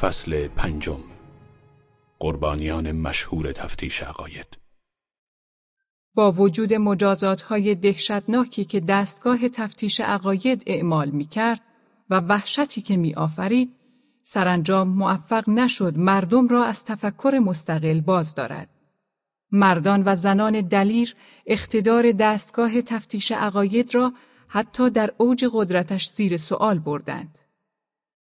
فصل پنجم قربانیان مشهور تفتیش عقاید با وجود مجازات های دهشتناکی که دستگاه تفتیش عقاید اعمال می کرد و وحشتی که می آفرید، سرانجام موفق نشد مردم را از تفکر مستقل باز دارد. مردان و زنان دلیر اقتدار دستگاه تفتیش عقاید را حتی در اوج قدرتش زیر سوال بردند.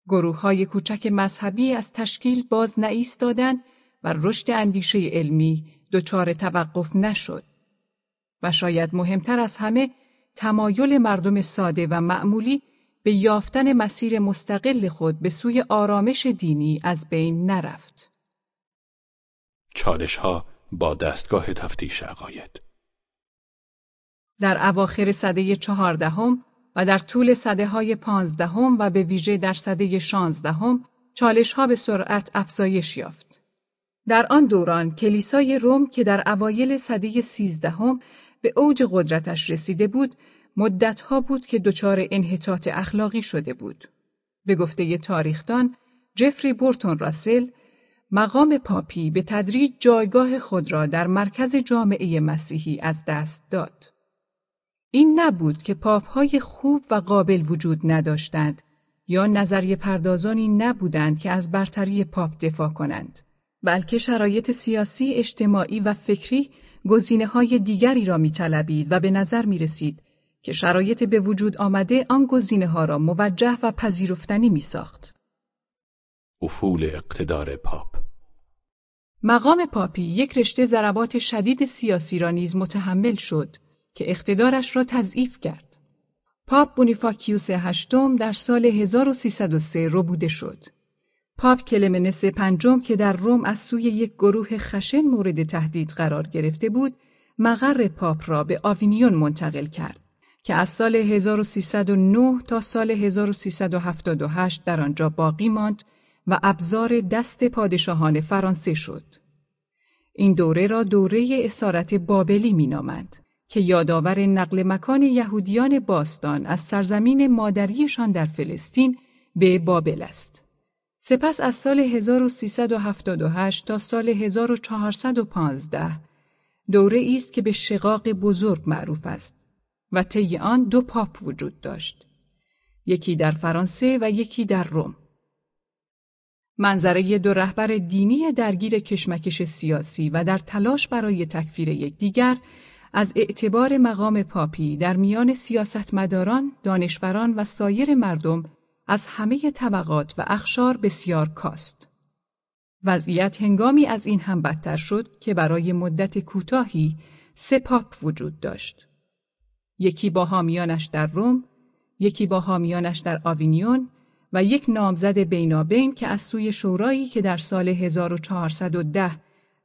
گروه های کوچک مذهبی از تشکیل باز نایستادند و رشد اندیشه علمی دچار توقف نشد. و شاید مهمتر از همه تمایل مردم ساده و معمولی به یافتن مسیر مستقل خود به سوی آرامش دینی از بین نرفت. چالش ها با دستگاه تفتیش عقاید در اواخر سده چهاردهم و در طول صده های پانزدهم و به ویژه در صده شانزدهم چالش ها به سرعت افزایش یافت. در آن دوران کلیسای روم که در اوایل صده سیزدهم به اوج قدرتش رسیده بود، مدتها بود که دچار انحطاط اخلاقی شده بود. به گفته تاریخدان جفری بورتون راسل، مقام پاپی به تدریج جایگاه خود را در مرکز جامعه مسیحی از دست داد. این نبود که پاپهای خوب و قابل وجود نداشتند یا نظریه پردازانی نبودند که از برتری پاپ دفاع کنند بلکه شرایط سیاسی، اجتماعی و فکری گزینه های دیگری را میطلبید و به نظر می رسید که شرایط به وجود آمده آن گزینه ها را موجه و پذیرفتنی می ساخت. افول اقتدار پاپ مقام پاپی یک رشته ضربات شدید سیاسی را نیز متحمل شد که اقتدارش را تضعیف کرد. پاپ بونیفاکیوس هشتم در سال 1303 ربوده شد. پاپ کلمنس پنجم که در روم از سوی یک گروه خشن مورد تهدید قرار گرفته بود، مقر پاپ را به آوینیون منتقل کرد که از سال 1309 تا سال 1378 در آنجا باقی ماند و ابزار دست پادشاهان فرانسه شد. این دوره را دوره اسارت بابلی مینامند. که یادآور نقل مکان یهودیان باستان از سرزمین مادریشان در فلسطین به بابل است. سپس از سال 1378 تا سال 1415 دوره است که به شقاق بزرگ معروف است و طی آن دو پاپ وجود داشت. یکی در فرانسه و یکی در روم. منظره دو رهبر دینی درگیر کشمکش سیاسی و در تلاش برای تکفیر یکدیگر از اعتبار مقام پاپی در میان سیاستمداران، دانشوران و سایر مردم از همه طبقات و اخشار بسیار کاست. وضعیت هنگامی از این هم بدتر شد که برای مدت کوتاهی سه پاپ وجود داشت. یکی با حامیانش در روم، یکی با حامیانش در آوینیون و یک نامزد بینابین که از سوی شورایی که در سال 1410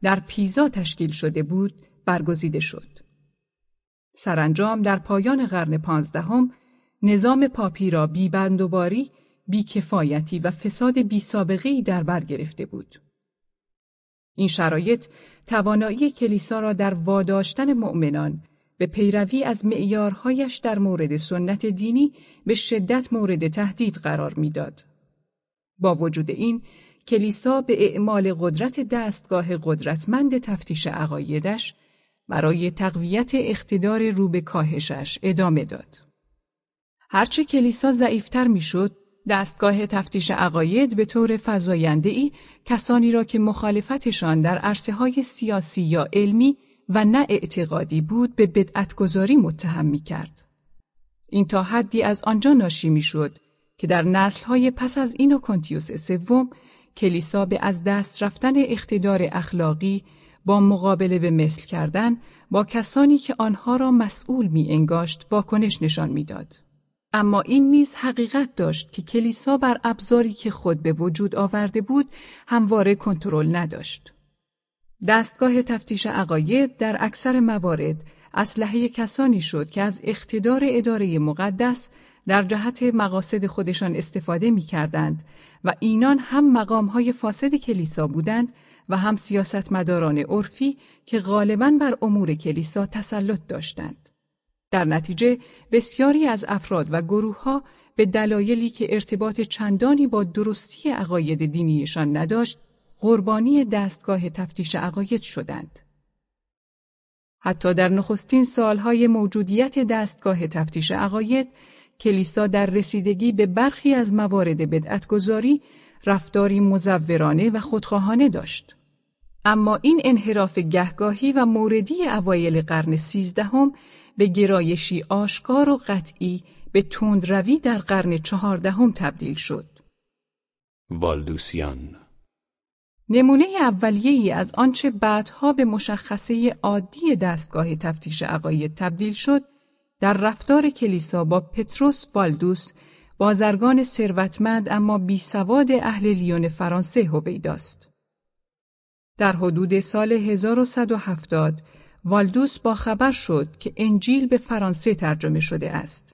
در پیزا تشکیل شده بود برگزیده شد. سرانجام در پایان قرن پانزدهم نظام پاپی را بی بندوباری، بی کفایتی و فساد بی سابقهی در بر گرفته بود. این شرایط توانایی کلیسا را در واداشتن مؤمنان به پیروی از معیارهایش در مورد سنت دینی به شدت مورد تهدید قرار می‌داد. با وجود این کلیسا به اعمال قدرت دستگاه قدرتمند تفتیش عقایدش برای تقویت اقتدار رو به کاهشش ادامه داد. هرچه کلیسا ضعیفتر می‌شد، دستگاه تفتیش عقاید به طور ای کسانی را که مخالفتشان در عرصه های سیاسی یا علمی و نه اعتقادی بود به بدعتگذاری متهم می کرد. این تا حدی از آنجا ناشی می شد که در نسلهای پس از این و کنتیوس سوم کلیسا به از دست رفتن اقتدار اخلاقی با مقابله به مثل کردن با کسانی که آنها را مسئول می انگاشت واکنش نشان می‌داد. اما این نیز حقیقت داشت که کلیسا بر ابزاری که خود به وجود آورده بود همواره کنترل نداشت. دستگاه تفتیش عقاید در اکثر موارد اسلحه کسانی شد که از اقتدار اداره مقدس در جهت مقاصد خودشان استفاده می کردند و اینان هم مقامهای فاسد کلیسا بودند و هم سیاستمداران عرفی که غالبا بر امور کلیسا تسلط داشتند. در نتیجه بسیاری از افراد و گروه ها به دلایلی که ارتباط چندانی با درستی عقاید دینیشان نداشت، قربانی دستگاه تفتیش عقاید شدند. حتی در نخستین سالهای موجودیت دستگاه تفتیش عقاید، کلیسا در رسیدگی به برخی از موارد بدعتگذاری رفتاری مزورانه و خودخواهانه داشت. اما این انحراف گهگاهی و موردی اوایل قرن سیزدهم به گرایشی آشکار و قطعی به تندروی در قرن چهاردهم تبدیل شد. والدوسیان نمونه اولیه‌ای از آنچه بعدها به مشخصه عادی دستگاه تفتیش عقاید تبدیل شد، در رفتار کلیسا با پتروس والدوس بازرگان ثروتمند اما بی سواد اهل لیون فرانسه هویداست. در حدود سال 1170 والدوس با خبر شد که انجیل به فرانسه ترجمه شده است.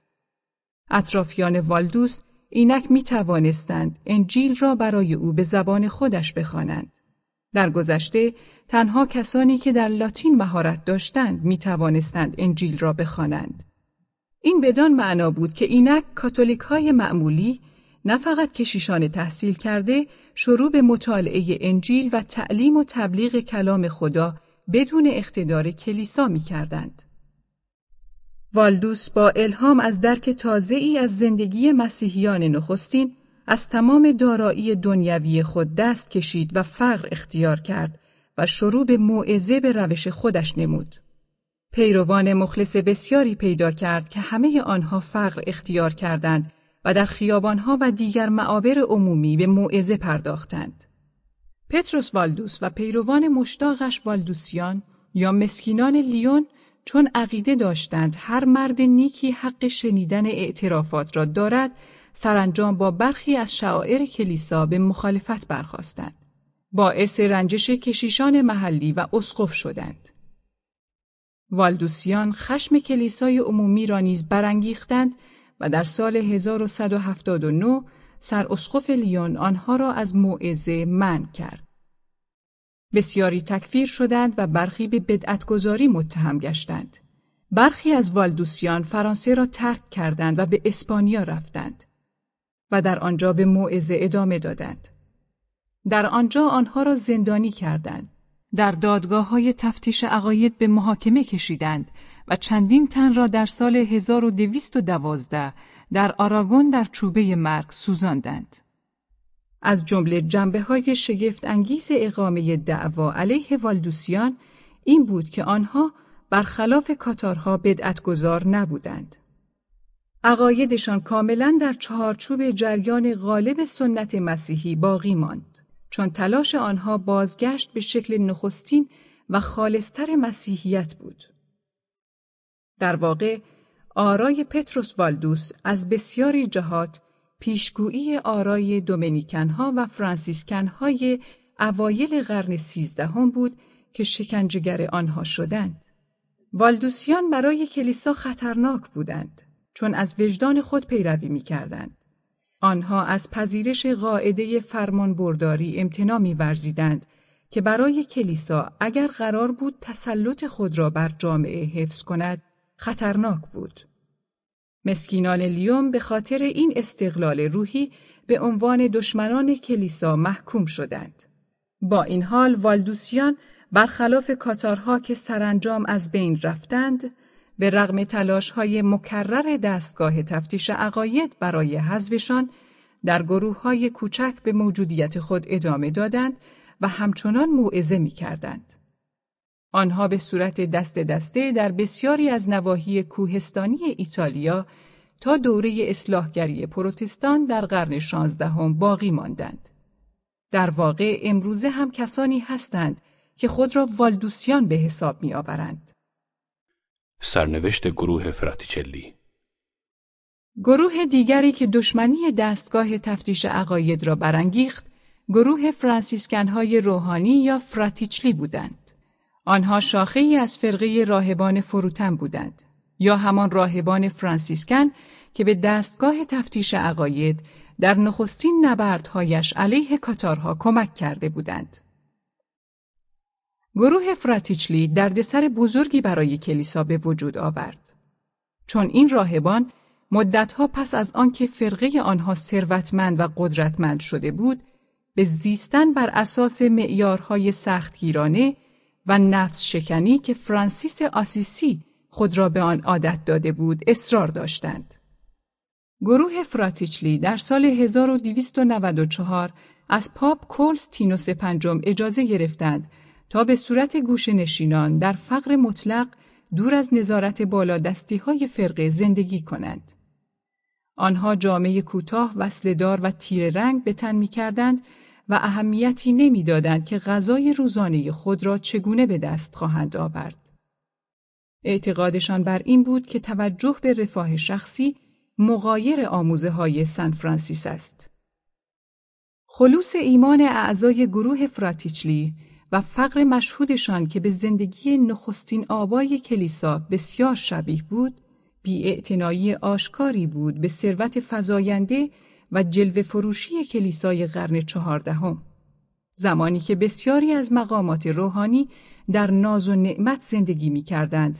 اطرافیان والدوس اینک می توانستند انجیل را برای او به زبان خودش بخوانند. در گذشته تنها کسانی که در لاتین مهارت داشتند می توانستند انجیل را بخوانند. این بدان معنا بود که اینک کاتولیک های معمولی نه فقط کشیشان تحصیل کرده شروع به مطالعه انجیل و تعلیم و تبلیغ کلام خدا بدون اقتدار کلیسا می کردند. والدوس با الهام از درک تازه ای از زندگی مسیحیان نخستین از تمام دارایی دنیوی خود دست کشید و فقر اختیار کرد و شروع به موعظه به روش خودش نمود. پیروان مخلص بسیاری پیدا کرد که همه آنها فقر اختیار کردند و در خیابانها و دیگر معابر عمومی به موعظه پرداختند. پتروس والدوس و پیروان مشتاقش والدوسیان یا مسکینان لیون چون عقیده داشتند هر مرد نیکی حق شنیدن اعترافات را دارد سرانجام با برخی از شعائر کلیسا به مخالفت برخواستند. باعث رنجش کشیشان محلی و اسقف شدند. والدوسیان خشم کلیسای عمومی را نیز برانگیختند و در سال 1179 سر اسقف لیون آنها را از موعظه منع کرد. بسیاری تکفیر شدند و برخی به بدعتگذاری متهم گشتند. برخی از والدوسیان فرانسه را ترک کردند و به اسپانیا رفتند و در آنجا به موعظه ادامه دادند. در آنجا آنها را زندانی کردند. در دادگاه های تفتیش عقاید به محاکمه کشیدند و چندین تن را در سال 1212 در آراگون در چوبه مرگ سوزاندند. از جمله جنبه های شگفت انگیز اقامه دعوا علیه والدوسیان این بود که آنها برخلاف کاتارها بدعتگذار نبودند. عقایدشان کاملا در چهارچوب جریان غالب سنت مسیحی باقی ماند چون تلاش آنها بازگشت به شکل نخستین و خالصتر مسیحیت بود. در واقع آرای پتروس والدوس از بسیاری جهات پیشگویی آرای دومینیکنها و فرانسیسکنهای اوایل قرن سیزدهم بود که شکنجهگر آنها شدند. والدوسیان برای کلیسا خطرناک بودند چون از وجدان خود پیروی می کردند. آنها از پذیرش قاعده فرمانبرداری امتناع می‌ورزیدند که برای کلیسا اگر قرار بود تسلط خود را بر جامعه حفظ کند خطرناک بود. مسکینان لیوم به خاطر این استقلال روحی به عنوان دشمنان کلیسا محکوم شدند. با این حال والدوسیان برخلاف کاتارها که سرانجام از بین رفتند، به رغم تلاش های مکرر دستگاه تفتیش عقاید برای حذفشان در گروه های کوچک به موجودیت خود ادامه دادند و همچنان موعظه می کردند. آنها به صورت دست دسته در بسیاری از نواحی کوهستانی ایتالیا تا دوره اصلاحگری پروتستان در قرن شانزدهم باقی ماندند. در واقع امروزه هم کسانی هستند که خود را والدوسیان به حساب می آورند. سرنوشت گروه فراتیچلی گروه دیگری که دشمنی دستگاه تفتیش عقاید را برانگیخت، گروه فرانسیسکنهای روحانی یا فراتیچلی بودند. آنها شاخه ای از فرقه راهبان فروتن بودند یا همان راهبان فرانسیسکن که به دستگاه تفتیش عقاید در نخستین نبردهایش علیه کاتارها کمک کرده بودند. گروه فراتیچلی دردسر بزرگی برای کلیسا به وجود آورد. چون این راهبان مدتها پس از آنکه فرقه آنها ثروتمند و قدرتمند شده بود، به زیستن بر اساس معیارهای سختگیرانه و نفس شکنی که فرانسیس آسیسی خود را به آن عادت داده بود اصرار داشتند. گروه فراتیچلی در سال 1294 از پاپ کولز تینوس پنجم اجازه گرفتند تا به صورت گوش نشینان در فقر مطلق دور از نظارت بالادستی های فرقه زندگی کنند. آنها جامعه کوتاه، وصلدار و تیر رنگ به تن می کردند و اهمیتی نمی‌دادند که غذای روزانه خود را چگونه به دست خواهند آورد. اعتقادشان بر این بود که توجه به رفاه شخصی مغایر آموزه های سن فرانسیس است. خلوص ایمان اعضای گروه فراتیچلی و فقر مشهودشان که به زندگی نخستین آبای کلیسا بسیار شبیه بود، بی آشکاری بود به ثروت فزاینده و جلوه فروشی کلیسای قرن چهاردهم. زمانی که بسیاری از مقامات روحانی در ناز و نعمت زندگی می کردند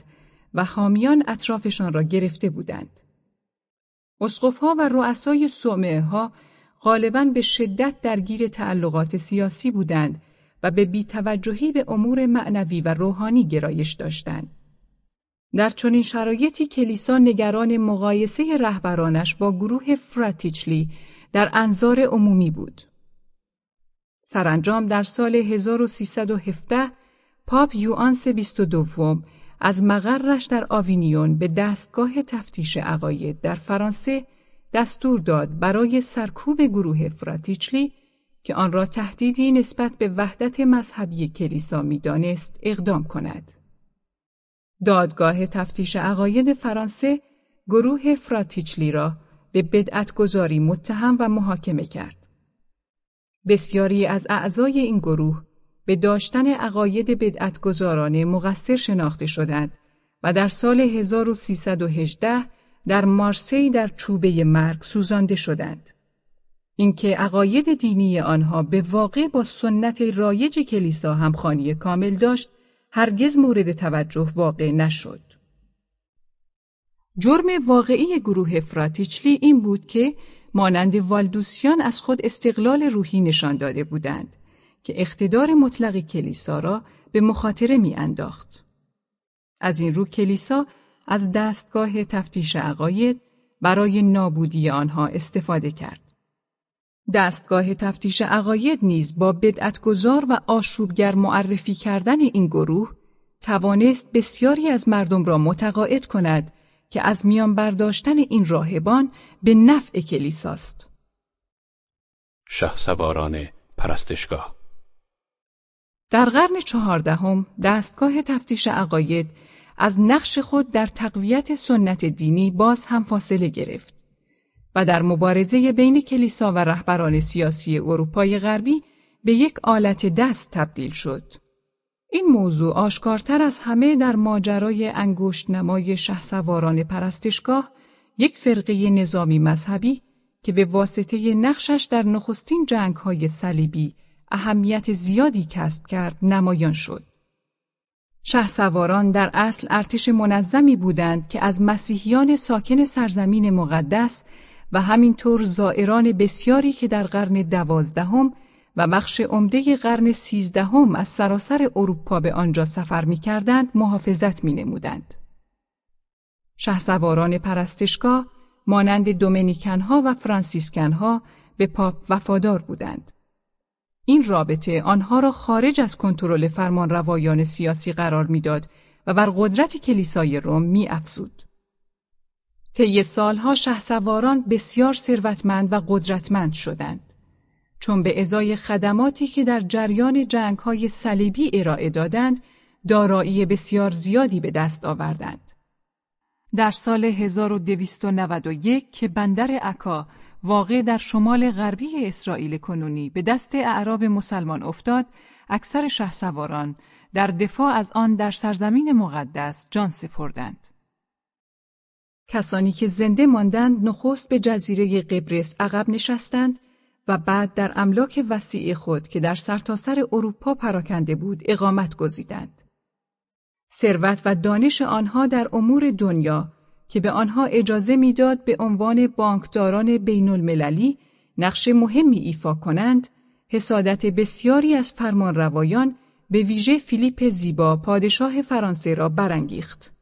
و حامیان اطرافشان را گرفته بودند. اسقفها و رؤسای صومعه ها غالبا به شدت درگیر تعلقات سیاسی بودند و به بیتوجهی به امور معنوی و روحانی گرایش داشتند. در چنین شرایطی کلیسا نگران مقایسه رهبرانش با گروه فراتیچلی در انظار عمومی بود. سرانجام در سال 1317 پاپ یوانس 22 از مقرش در آوینیون به دستگاه تفتیش عقاید در فرانسه دستور داد برای سرکوب گروه فراتیچلی که آن را تهدیدی نسبت به وحدت مذهبی کلیسا می‌دانست اقدام کند. دادگاه تفتیش عقاید فرانسه گروه فراتیچلی را به بدعتگذاری متهم و محاکمه کرد. بسیاری از اعضای این گروه به داشتن عقاید بدعتگذارانه مقصر شناخته شدند و در سال 1318 در مارسی در چوبه مرگ سوزانده شدند. اینکه عقاید دینی آنها به واقع با سنت رایج کلیسا همخوانی کامل داشت، هرگز مورد توجه واقع نشد. جرم واقعی گروه فراتیچلی این بود که مانند والدوسیان از خود استقلال روحی نشان داده بودند که اقتدار مطلق کلیسا را به مخاطره می انداخت. از این رو کلیسا از دستگاه تفتیش عقاید برای نابودی آنها استفاده کرد. دستگاه تفتیش عقاید نیز با بدعتگذار و آشوبگر معرفی کردن این گروه توانست بسیاری از مردم را متقاعد کند که از میان برداشتن این راهبان به نفع کلیساست. شه سواران پرستشگاه در قرن چهاردهم دستگاه تفتیش عقاید از نقش خود در تقویت سنت دینی باز هم فاصله گرفت و در مبارزه بین کلیسا و رهبران سیاسی اروپای غربی به یک آلت دست تبدیل شد. این موضوع آشکارتر از همه در ماجرای انگشت نمای شهسواران پرستشگاه یک فرقه نظامی مذهبی که به واسطه نقشش در نخستین جنگ های صلیبی اهمیت زیادی کسب کرد نمایان شد. شهسواران در اصل ارتش منظمی بودند که از مسیحیان ساکن سرزمین مقدس و همینطور زائران بسیاری که در قرن دوازدهم و بخش عمده قرن سیزدهم از سراسر اروپا به آنجا سفر می‌کردند محافظت می‌نمودند. شهسواران پرستشگاه مانند دومینیکنها و فرانسیسکنها به پاپ وفادار بودند. این رابطه آنها را خارج از کنترل فرمانروایان سیاسی قرار می‌داد و بر قدرت کلیسای روم می افزود. طی سالها شهسواران بسیار ثروتمند و قدرتمند شدند. چون به ازای خدماتی که در جریان جنگهای صلیبی ارائه دادند، دارایی بسیار زیادی به دست آوردند. در سال 1291 که بندر عکا واقع در شمال غربی اسرائیل کنونی به دست اعراب مسلمان افتاد، اکثر شهسواران در دفاع از آن در سرزمین مقدس جان سپردند. کسانی که زنده ماندند نخست به جزیره قبرس عقب نشستند و بعد در املاک وسیع خود که در سرتاسر اروپا پراکنده بود اقامت گزیدند. ثروت و دانش آنها در امور دنیا که به آنها اجازه می‌داد به عنوان بانکداران بین المللی نقش مهمی ایفا کنند، حسادت بسیاری از فرمانروایان به ویژه فیلیپ زیبا پادشاه فرانسه را برانگیخت.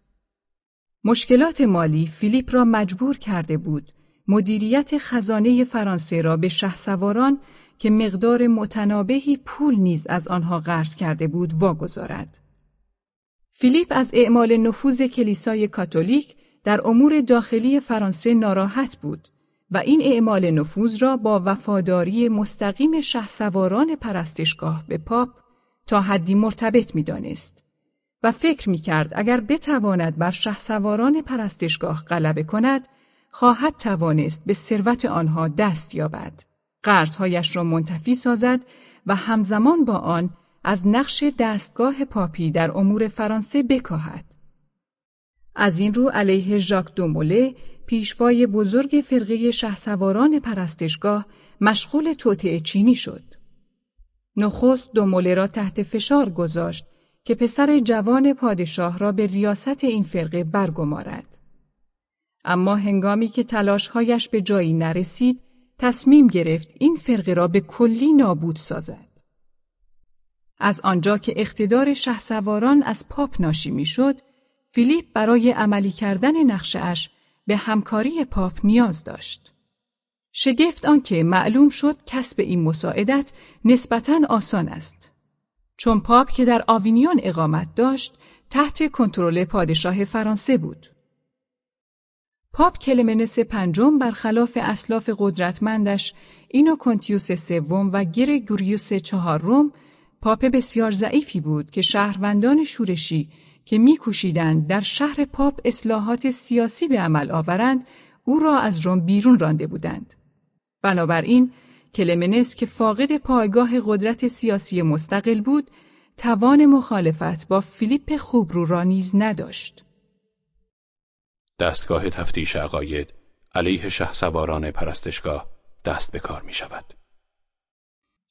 مشکلات مالی فیلیپ را مجبور کرده بود مدیریت خزانه فرانسه را به شهسواران که مقدار متنابهی پول نیز از آنها قرض کرده بود واگذارد. فیلیپ از اعمال نفوذ کلیسای کاتولیک در امور داخلی فرانسه ناراحت بود و این اعمال نفوذ را با وفاداری مستقیم شهسواران پرستشگاه به پاپ تا حدی مرتبط می‌دانست و فکر می کرد اگر بتواند بر شهسواران پرستشگاه غلبه کند خواهد توانست به ثروت آنها دست یابد قرضهایش را منتفی سازد و همزمان با آن از نقش دستگاه پاپی در امور فرانسه بکاهد از این رو علیه ژاک دوموله پیشوای بزرگ فرقه شهسواران پرستشگاه مشغول توطعه چینی شد. نخست دوموله را تحت فشار گذاشت که پسر جوان پادشاه را به ریاست این فرقه برگمارد. اما هنگامی که تلاشهایش به جایی نرسید، تصمیم گرفت این فرقه را به کلی نابود سازد. از آنجا که اقتدار شهسواران از پاپ ناشی می‌شد، فیلیپ برای عملی کردن نقشهاش به همکاری پاپ نیاز داشت. شگفت آنکه معلوم شد کسب این مساعدت نسبتاً آسان است. چون پاپ که در آوینیون اقامت داشت، تحت کنترل پادشاه فرانسه بود. پاپ کلمنس پنجم برخلاف اسلاف قدرتمندش اینوکنتیوس سوم و گرگوریوس چهارم پاپ بسیار ضعیفی بود که شهروندان شورشی که میکوشیدند در شهر پاپ اصلاحات سیاسی به عمل آورند او را از روم بیرون رانده بودند. بنابراین کلمنس که فاقد پایگاه قدرت سیاسی مستقل بود توان مخالفت با فیلیپ خوبرو را نیز نداشت. دستگاه تفتیش عقاید علیه سواران پرستشگاه دست به کار می شود.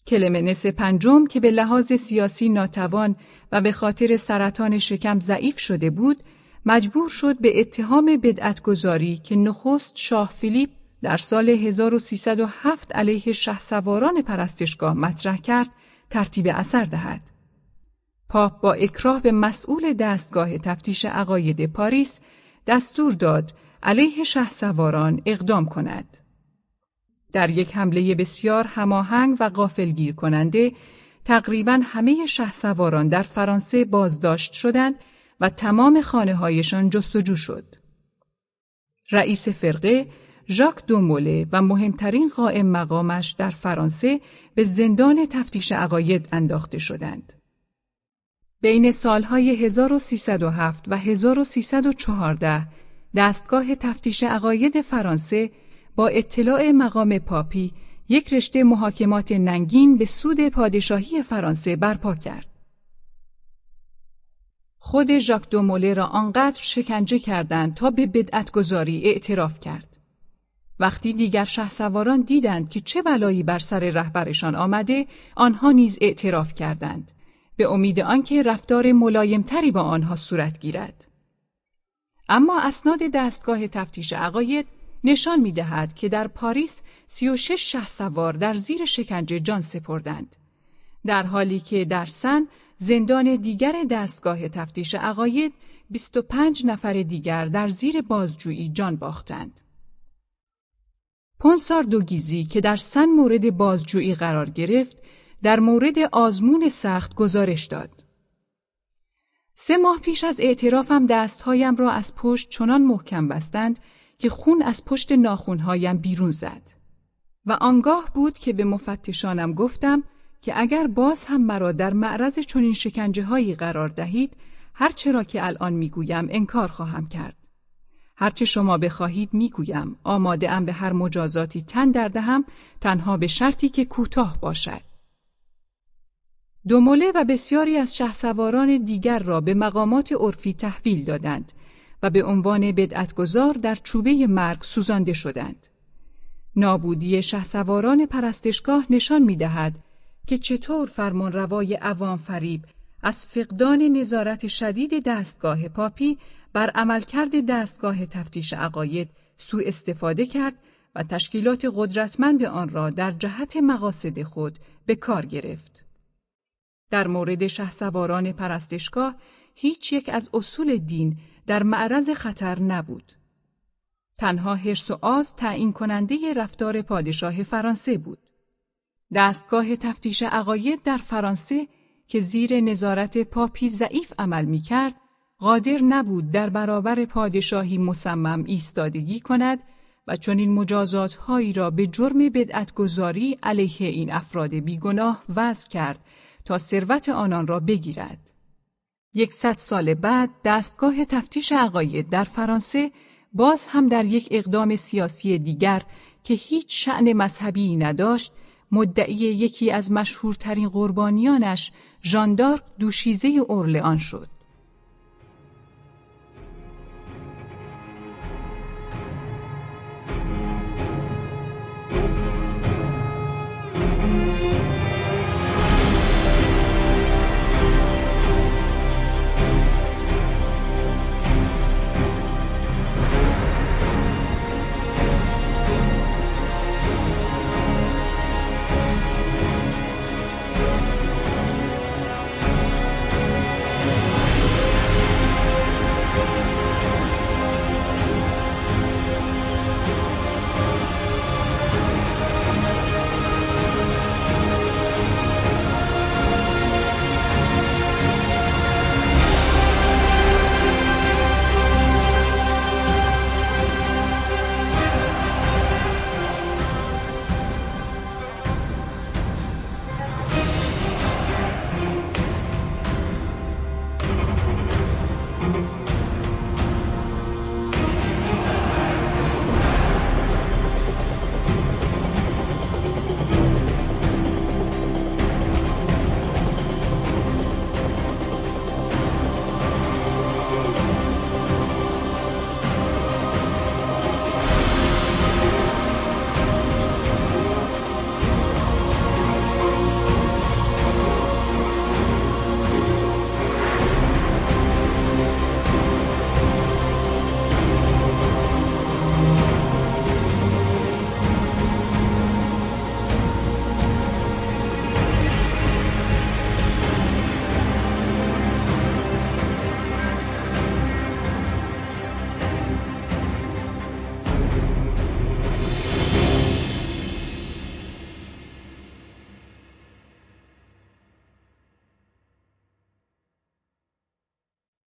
کلمنس پنجم که به لحاظ سیاسی ناتوان و به خاطر سرطان شکم ضعیف شده بود، مجبور شد به اتهام بدعتگذاری که نخست شاه فیلیپ در سال 1307 علیه شهسواران پرستشگاه مطرح کرد، ترتیب اثر دهد. پاپ با اکراه به مسئول دستگاه تفتیش عقاید پاریس دستور داد علیه شهسواران اقدام کند. در یک حمله بسیار هماهنگ و غافلگیر کننده تقریبا همه شهسواران در فرانسه بازداشت شدند و تمام خانه هایشان جستجو شد. رئیس فرقه ژاک دوموله و مهمترین قائم مقامش در فرانسه به زندان تفتیش عقاید انداخته شدند. بین سالهای 1307 و 1314 دستگاه تفتیش عقاید فرانسه با اطلاع مقام پاپی یک رشته محاکمات ننگین به سود پادشاهی فرانسه برپا کرد. خود ژاک دوموله را آنقدر شکنجه کردند تا به بدعتگذاری اعتراف کرد. وقتی دیگر شهسواران دیدند که چه بلایی بر سر رهبرشان آمده، آنها نیز اعتراف کردند به امید آنکه رفتار ملایمتری با آنها صورت گیرد. اما اسناد دستگاه تفتیش عقاید نشان می دهد که در پاریس 36 شه سوار در زیر شکنجه جان سپردند. در حالی که در سن زندان دیگر دستگاه تفتیش عقاید 25 نفر دیگر در زیر بازجویی جان باختند. پونسار دوگیزی که در سن مورد بازجویی قرار گرفت، در مورد آزمون سخت گزارش داد. سه ماه پیش از اعترافم دستهایم را از پشت چنان محکم بستند که خون از پشت ناخونهایم بیرون زد. و آنگاه بود که به مفتشانم گفتم که اگر باز هم مرا در معرض چنین شکنجه هایی قرار دهید هرچه را که الان می‌گویم انکار خواهم کرد. هرچه شما بخواهید می‌گویم آماده ام به هر مجازاتی تن دردهم تنها به شرطی که کوتاه باشد. دوموله و بسیاری از شهسواران دیگر را به مقامات عرفی تحویل دادند و به عنوان بدعتگذار در چوبه مرگ سوزانده شدند. نابودی شهسواران پرستشگاه نشان می دهد که چطور فرمانروای عوام فریب از فقدان نظارت شدید دستگاه پاپی بر عملکرد دستگاه تفتیش عقاید سوء استفاده کرد و تشکیلات قدرتمند آن را در جهت مقاصد خود به کار گرفت. در مورد شهسواران پرستشگاه هیچ یک از اصول دین در معرض خطر نبود. تنها هرس و آز تعیین کننده رفتار پادشاه فرانسه بود. دستگاه تفتیش عقاید در فرانسه که زیر نظارت پاپی ضعیف عمل می کرد، قادر نبود در برابر پادشاهی مصمم ایستادگی کند و چنین مجازات هایی را به جرم بدعتگذاری علیه این افراد بیگناه وضع کرد تا ثروت آنان را بگیرد. یکصد سال بعد دستگاه تفتیش عقاید در فرانسه باز هم در یک اقدام سیاسی دیگر که هیچ شعن مذهبی نداشت مدعی یکی از مشهورترین قربانیانش ژاندارک دوشیزه اورلئان شد.